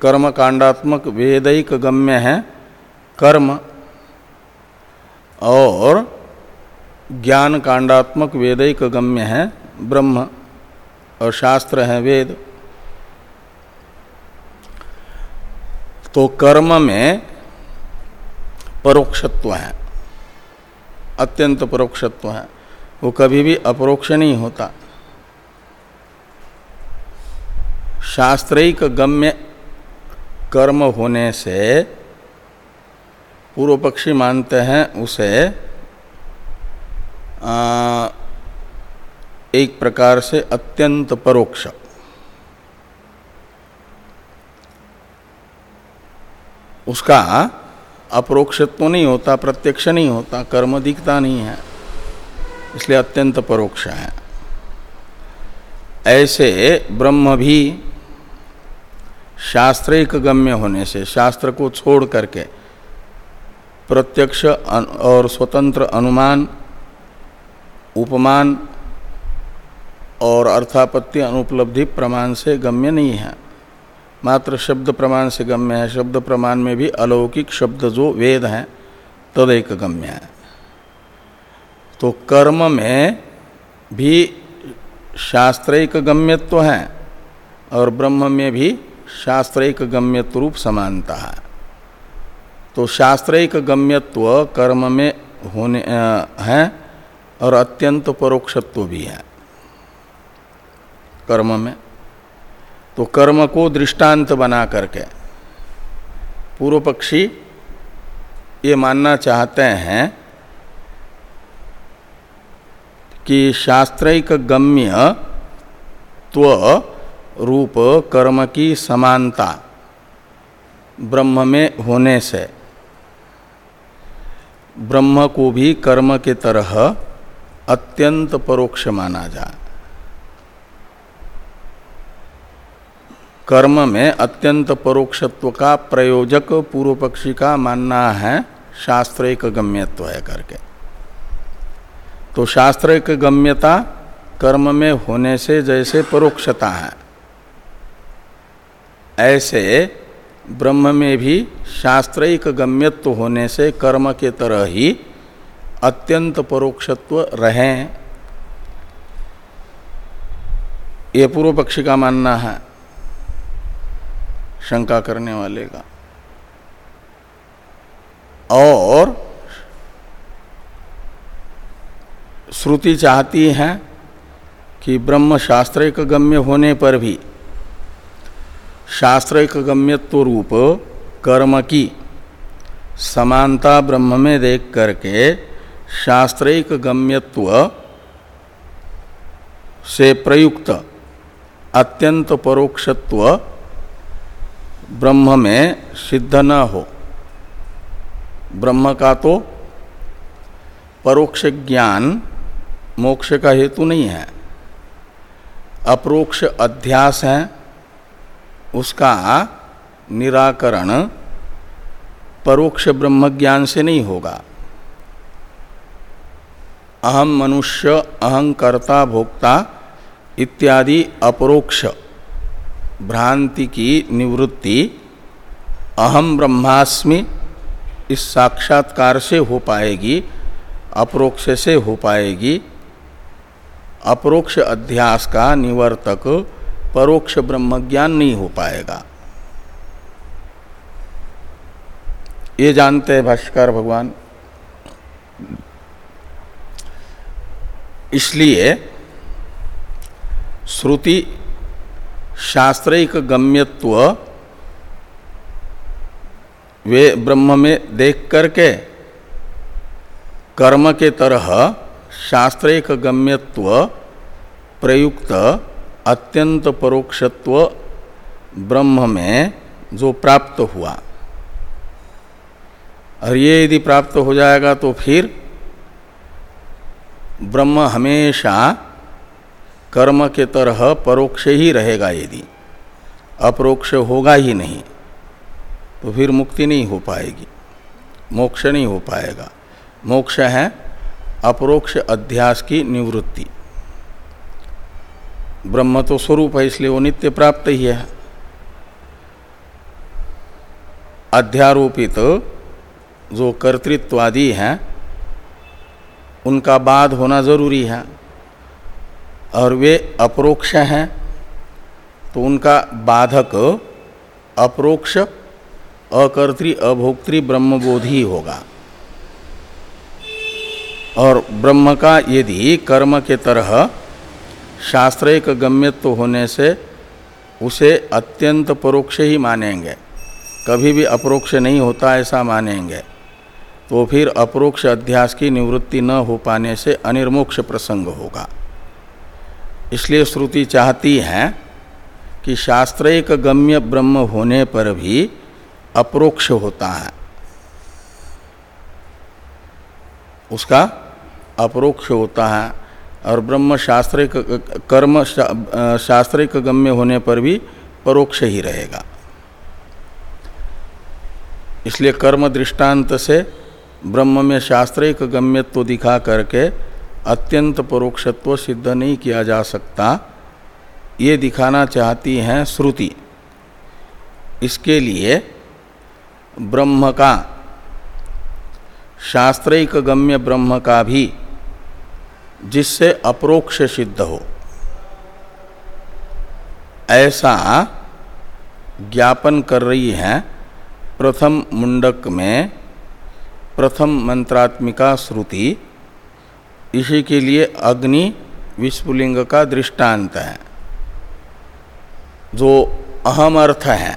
कर्म कांडात्मक वेदिक गम्य है। कर्म और ज्ञान कांडात्मक वेदिक गम्य है। ब्रह्म और शास्त्र है वेद। तो कर्म में परोक्षत्व है। अत्यंत परोक्षत्व है। वो कभी भी अपरोक्ष नहीं होता। शास्त्रिक गम्य कर्म होने से पूर्व पक्षी मानते हैं उसे आ, एक प्रकार से अत्यंत परोक्ष। उसका अपरोक्षत्व तो नहीं होता, प्रत्यक्ष नहीं होता, कर्म दिखता नहीं है, इसलिए अत्यंत परोक्ष है। ऐसे ब्रह्म भी शास्त्रिक गम्य होने से, शास्त्र को छोड़ करके प्रत्यक्ष और स्वतंत्र अनुमान, उपमान और अर्थापत्ति अनुपलब्धि प्रमाण से गम्य नहीं है। मात्र शब्द प्रमाण से गम्य है। शब्द प्रमाण में भी अलौकिक शब्द जो वेद हैं, तदैक गम्य है। तो कर्म में भी शास्त्रिक गम्यत्व है और ब्रह्म में भी शास्त्रिक गम्यत्व रूप समानता है। तो शास्त्रिक गम्यत्व कर्म में होने है और अत्यंत परोक्षत्व भी है। कर्म में तो कर्म को दृष्टांत बना करके। पूर्व पक्षी ये मानना चाहते हैं कि शास्त्रिक गम्य त्व रूप कर्म की समानता ब्रह्म में होने से। ब्रह्म को भी कर्म के तरह अत्यंत परोक्ष माना जाए कर्म में अत्यंत परोक्षत्व का प्रयोजक पूर्व पक्षी का मानना है शास्त्र एक गम्यत्व है करके। तो शास्त्रिक गम्यता कर्म में होने से जैसे परोक्षता है, ऐसे ब्रह्म में भी शास्त्रिक गम्यत्व होने से कर्म के तरह ही अत्यंत परोक्षत्व रहें। ये पूर्व पक्षी का मानना है। शंका करने वाले का। और श्रुति चाहती है कि ब्रह्म शास्त्रिक गम्य होने पर भी शास्त्रिक गम्यत्व रूप कर्म की समानता ब्रह्म में देख करके शास्त्रिक गम्यत्व से प्रयुक्त अत्यंत परोक्षत्व ब्रह्म में सिद्ध न हो। ब्रह्म का तो परोक्ष ज्ञान मोक्ष का हेतु नहीं है। अप्रोक्ष अध्यास है, उसका निराकरण परोक्ष ब्रह्म ज्ञान से नहीं होगा। अहम मनुष्य अहंकर्ता भोक्ता इत्यादि अपरोक्ष भ्रांति की निवृत्ति अहम ब्रह्मास्मि इस साक्षात्कार से हो पाएगी, अप्रोक्ष से हो पाएगी। अप्रोक्ष अध्यास का निवर्तक परोक्ष ब्रह्म ज्ञान नहीं हो पाएगा। ये जानते हैं भाष्कर भगवान। इसलिए श्रुति शास्त्रिक गम्यत्व वे ब्रह्म में देख करके कर्म के तरह शास्त्रिक गम्यत्व प्रयुक्त अत्यंत परोक्षत्व ब्रह्म में जो प्राप्त हुआ। और ये यदि प्राप्त हो जाएगा तो फिर ब्रह्म हमेशा कर्म के तरह परोक्ष ही रहेगा यदि। अपरोक्ष होगा ही नहीं तो फिर मुक्ति नहीं हो पाएगी, मोक्ष नहीं हो पाएगा। मोक्ष है अपरोक्ष अध्यास की निवृत्ति। ब्रह्म तो स्वरूप है, इसलिए वो नित्य प्राप्त ही है। अध्यारोपित जो कर्तृत्वादि हैं, उनका बाद होना ज़रूरी है। और वे अप्रोक्ष हैं तो उनका बाधक अप्रोक्ष अकर्तृ अभोक्तृ ब्रह्मबोध ही होगा। और ब्रह्म का यदि कर्म के तरह शास्त्रिक गम्यत्व होने से उसे अत्यंत परोक्ष ही मानेंगे, कभी भी अप्रोक्ष नहीं होता ऐसा मानेंगे तो फिर अप्रोक्ष अध्यास की निवृत्ति न हो पाने से अनिर्मोक्ष प्रसंग होगा। इसलिए श्रुति चाहती है कि शास्त्रिक गम्य ब्रह्म होने पर भी अप्रोक्ष होता है। उसका अप्रोक्ष होता है और ब्रह्म शास्त्रिक कर्म शास्त्रिक गम्य होने पर भी परोक्ष ही रहेगा। इसलिए कर्म दृष्टांत से ब्रह्म में शास्त्रिक गम्यत्व दिखा करके अत्यंत परोक्षत्व सिद्ध नहीं किया जा सकता। ये दिखाना चाहती हैं श्रुति। इसके लिए ब्रह्म का, शास्त्रिक गम्य ब्रह्म का भी, जिससे अप्रोक्ष सिद्ध हो। ऐसा ज्ञापन कर रही है प्रथम मुंडक में प्रथम मंत्रात्मिका श्रुति। इसी के लिए अग्नि विस्फुलिंग का दृष्टांत है, जो अहम अर्थ है।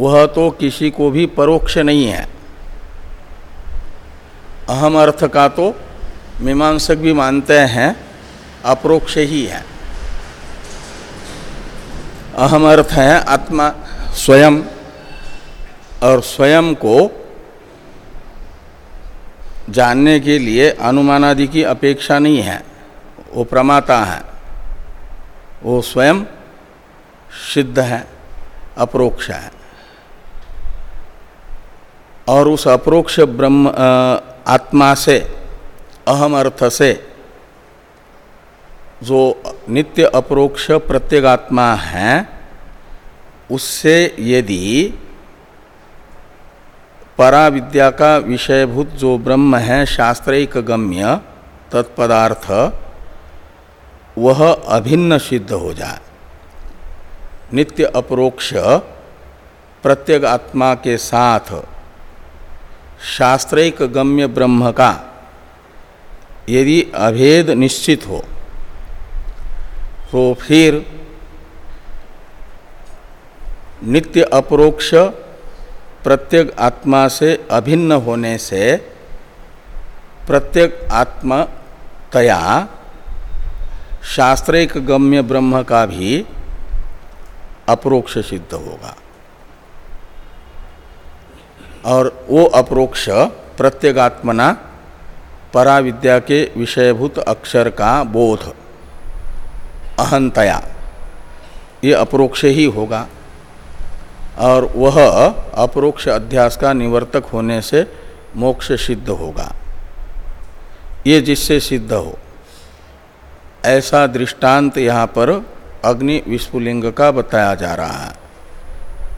वह तो किसी को भी परोक्ष नहीं है। अहम अर्थ का तो मीमांसक भी मानते हैं, अप्रोक्ष ही है। अहम अर्थ है आत्मा स्वयं, और स्वयं को जानने के लिए अनुमान आदि की अपेक्षा नहीं है। वो प्रमाता है। वो स्वयं सिद्ध है, अप्रोक्ष है। और उस अप्रोक्ष ब्रह्म आत्मा से, अहम अर्थ से, जो नित्य अप्रोक्ष प्रत्येगात्मा है, उससे यदि परा विद्या का विषयभूत जो ब्रह्म है शास्त्रिक गम्य तत्पदार्थ, वह अभिन्न सिद्ध हो जाए। नित्य अपरोक्ष प्रत्येक आत्मा के साथ शास्त्रिक गम्य ब्रह्म का यदि अभेद निश्चित हो तो फिर नित्य अपरोक्ष प्रत्येक आत्मा से अभिन्न होने से प्रत्येक आत्मा तया, शास्त्रिक गम्य ब्रह्म का भी अप्रोक्ष सिद्ध होगा। और वो अप्रोक्ष प्रत्येगात्मना पराविद्या के विषयभूत अक्षर का बोध, अहंतया, ये अप्रोक्ष ही होगा। और वह अप्रोक्ष अध्यास का निवर्तक होने से मोक्ष सिद्ध होगा। ये जिससे सिद्ध हो। ऐसा दृष्टांत यहाँ पर अग्नि विस्फुलिंग का बताया जा रहा है।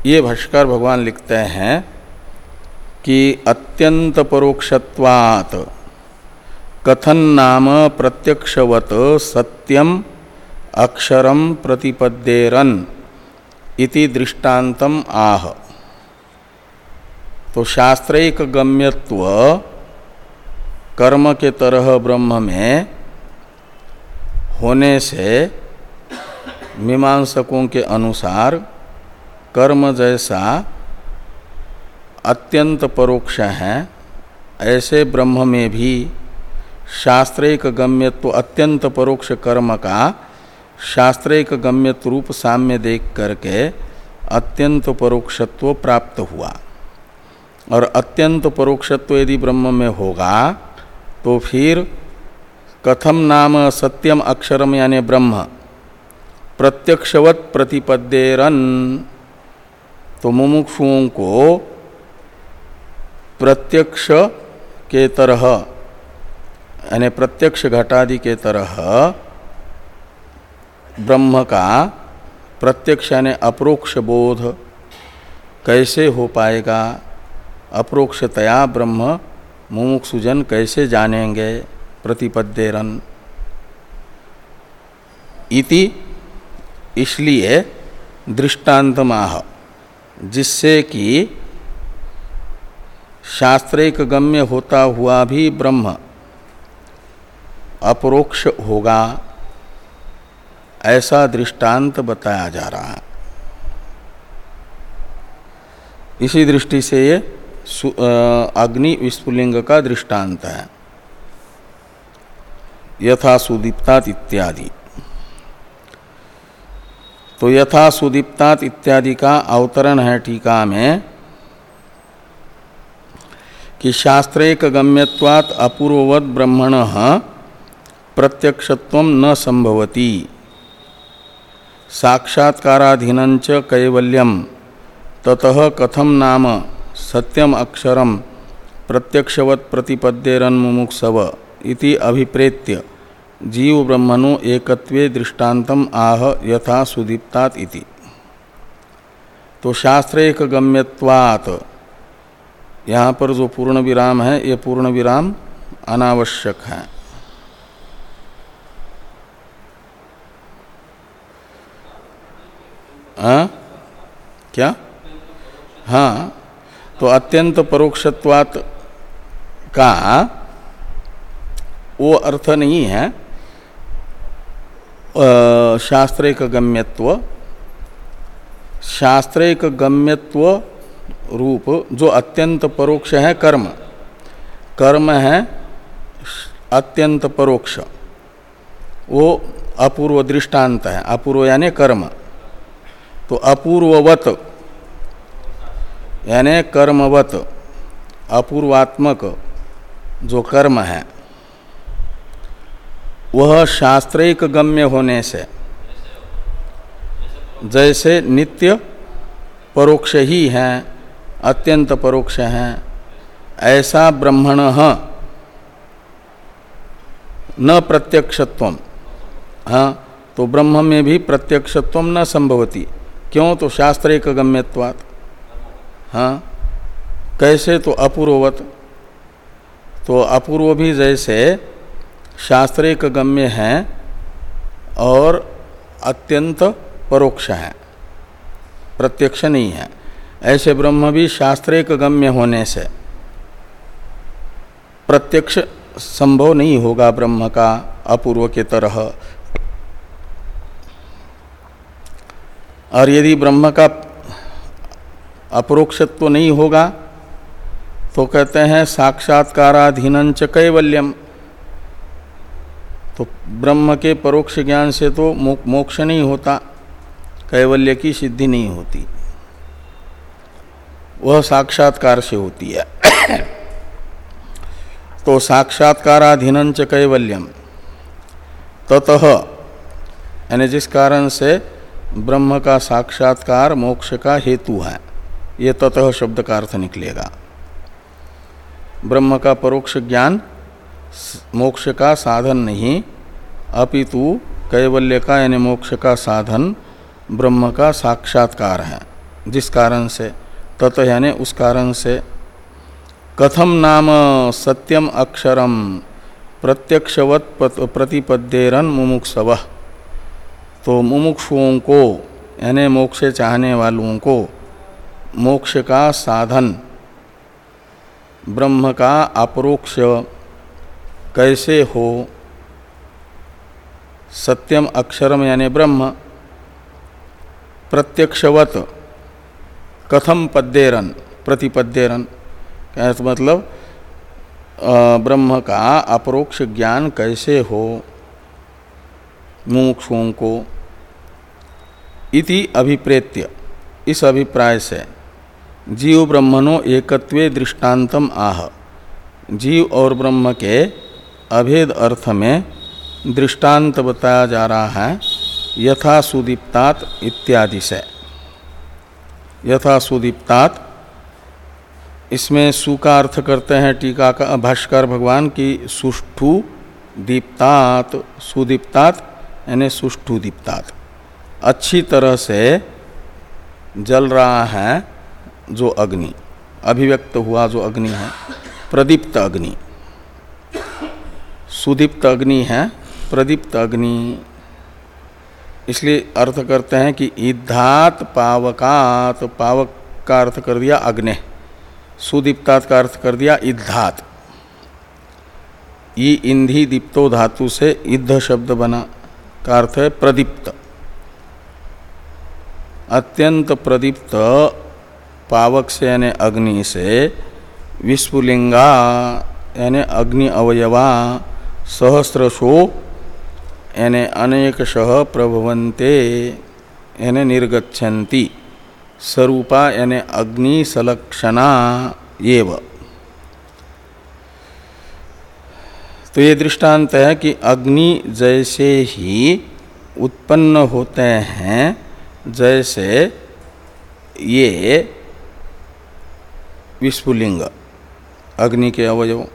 ये भाष्कर भगवान लिखते हैं कि अत्यंत परोक्षत्वात् कथन नाम प्रत्यक्षवत सत्यम अक्षरम प्रतिपद्येरन। इति दृष्टांतम आह। तो शास्त्रिक गम्यत्व कर्म के तरह ब्रह्म में होने से मीमांसकों के अनुसार कर्म जैसा अत्यंत परोक्ष है, ऐसे ब्रह्म में भी शास्त्रिक गम्यत्व अत्यंत परोक्ष कर्म का शास्त्रिक गम्यत्व रूप साम्य देख करके अत्यंत परोक्षत्व प्राप्त हुआ। और अत्यंत परोक्षत्व यदि ब्रह्म में होगा तो फिर कथम नाम सत्यम अक्षरम यानी ब्रह्म, प्रत्यक्षवत प्रतिपद्येरन। तो मुमुक्षुओं को प्रत्यक्ष के तरह, यानी प्रत्यक्ष घटादि के तरह ब्रह्म का प्रत्यक्ष यानी अप्रोक्ष बोध कैसे हो पाएगा? अप्रोक्षतया ब्रह्म मुमुक्षुजन कैसे जानेंगे? प्रतिपद्यरन। इति इसलिए दृष्टांत माह जिससे कि शास्त्रिक गम्य होता हुआ भी ब्रह्म अपरोक्ष होगा। ऐसा दृष्टांत बताया जा रहा है। इसी दृष्टि से ये अग्नि विस्फुलिंग का दृष्टांत है। यथा सुदीप्तात इत्यादि। तो यथा सुदीप्तात इत्यादि का अवतरण है टीका में कि शास्त्रेक गम्यवात अपूर्ववत ब्रह्मण प्रत्यक्षत्व न संभवती। साक्षात्काराधीन कैवल्यम ततः कथम नाम? सत्यम अक्षरम प्रत्यक्षवत प्रतिपद्येरन मुमुक्षव इति अभिप्रेत्य। जीव ब्रह्मणु एकत्वे दृष्टान्तम आह यथा सुदीप्तात इति। तो शास्त्रेक गम्यवात यहाँ पर जो पूर्ण विराम है, ये पूर्ण विराम अनावश्यक है। आ? क्या? हाँ। तो अत्यंत परोक्षत्वात का वो अर्थ नहीं है। शास्त्रिक गम्यत्व शास्त्रिक गम्यत्व रूप जो अत्यंत परोक्ष है, कर्म। कर्म है अत्यंत परोक्ष। वो अपूर्व दृष्टांत है। अपूर्व यानी कर्म। तो अपूर्ववत, यानी कर्मवत, अपूर्वात्मक जो कर्म है, वह शास्त्रिक गम्य होने से, जैसे नित्य परोक्ष ही हैं, अत्यंत परोक्ष हैं, ऐसा ब्रह्मण न प्रत्यक्षत्व हाँ तो ब्रह्म में भी प्रत्यक्षत्व न संभवती। क्यों तो शास्त्रिक गम्यवाद हाँ। कैसे तो अपूर्ववत? तो अपूर्व भी जैसे शास्त्रिक गम्य हैं और अत्यंत परोक्ष है। प्रत्यक्ष नहीं है। ऐसे ब्रह्म भी शास्त्रिक गम्य होने से प्रत्यक्ष संभव नहीं होगा ब्रह्म का अपूर्व के तरह। और यदि ब्रह्म का अपरोक्षत्व नहीं होगा तो कहते हैं साक्षात्काराधीन च कैवल्यम। तो ब्रह्म के परोक्ष ज्ञान से तो मोक्ष नहीं होता, कैवल्य की सिद्धि नहीं होती। वह साक्षात्कार से होती है। तो साक्षात्काराधीन च कैवल्यम। ततः, यानी जिस कारण से ब्रह्म का साक्षात्कार मोक्ष का हेतु है। ये ततः शब्द का अर्थ निकलेगा। ब्रह्म का परोक्ष ज्ञान मोक्ष का साधन नहीं, अपितु कैवल्य का यानी मोक्ष का साधन ब्रह्म का साक्षात्कार है। जिस कारण से, तत यानी उस कारण से, कथम नाम सत्यम अक्षरम प्रत्यक्षवत प्रतिपद्येरन मुमुक्षव। तो मुमुक्षुओं को, यानी मोक्ष चाहने वालों को, मोक्ष का साधन, ब्रह्म का अपरोक्ष कैसे हो? सत्यम अक्षरम यानी ब्रह्म, प्रत्यक्षवत, कथम पद्येरन, प्रतिपद्येरन, क्या मतलब? ब्रह्म का अपरोक्ष ज्ञान कैसे हो? मुमुक्षुओं को इति अभिप्रेत्य। इस अभिप्राय से, जीव ब्रह्मणो एकत्वे दृष्टांतम आह। जीव और ब्रह्म के अभेद अर्थ में दृष्टांत बताया जा रहा है यथा सुदीप्तात इत्यादि से। यथा सुदीप्तात इसमें सु का अर्थ करते हैं टीका का भाष्कर भगवान की सुष्ठु दीप्तात, सुदीप्तात, यानी सुष्ठु दीप्तात। अच्छी तरह से जल रहा है जो अग्नि, अभिव्यक्त हुआ जो अग्नि है, प्रदीप्त अग्नि। सुदीप्त अग्नि है, प्रदीप्त अग्नि। इसलिए अर्थ करते हैं कि ईधात पावकात, पावक का अर्थ कर दिया अग्नि, सुदीप्तात का अर्थ कर दिया ईद्धात ई इंधी दीप्तो धातु से ईध शब्द बना का अर्थ है प्रदीप्त। अत्यंत प्रदीप्त पावक से यानी अग्नि से विस्फुलिंगा यानी अग्नि अवयवा सहस्रशो यानी अनेकशः प्रभवन्ते यानी निर्गछन्ति स्वरूपा यानी अग्नि सलक्षणा एव। तो ये दृष्टांत है कि अग्नि जैसे ही उत्पन्न होते हैं जैसे ये विस्फुलिंग, अग्नि के अवयव।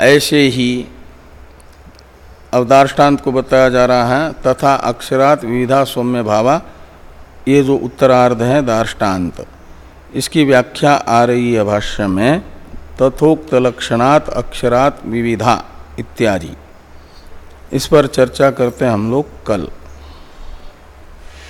ऐसे ही अवदार्ष्टान्त को बताया जा रहा है, तथा अक्षरात विविधा सौम्य भावा, ये जो उत्तरार्ध है दार्ष्टान्त इसकी व्याख्या आ रही है भाष्य में, तथोक्त लक्षणात् अक्षरात विविधा इत्यादि। इस पर चर्चा करते हैं हम लोग कल।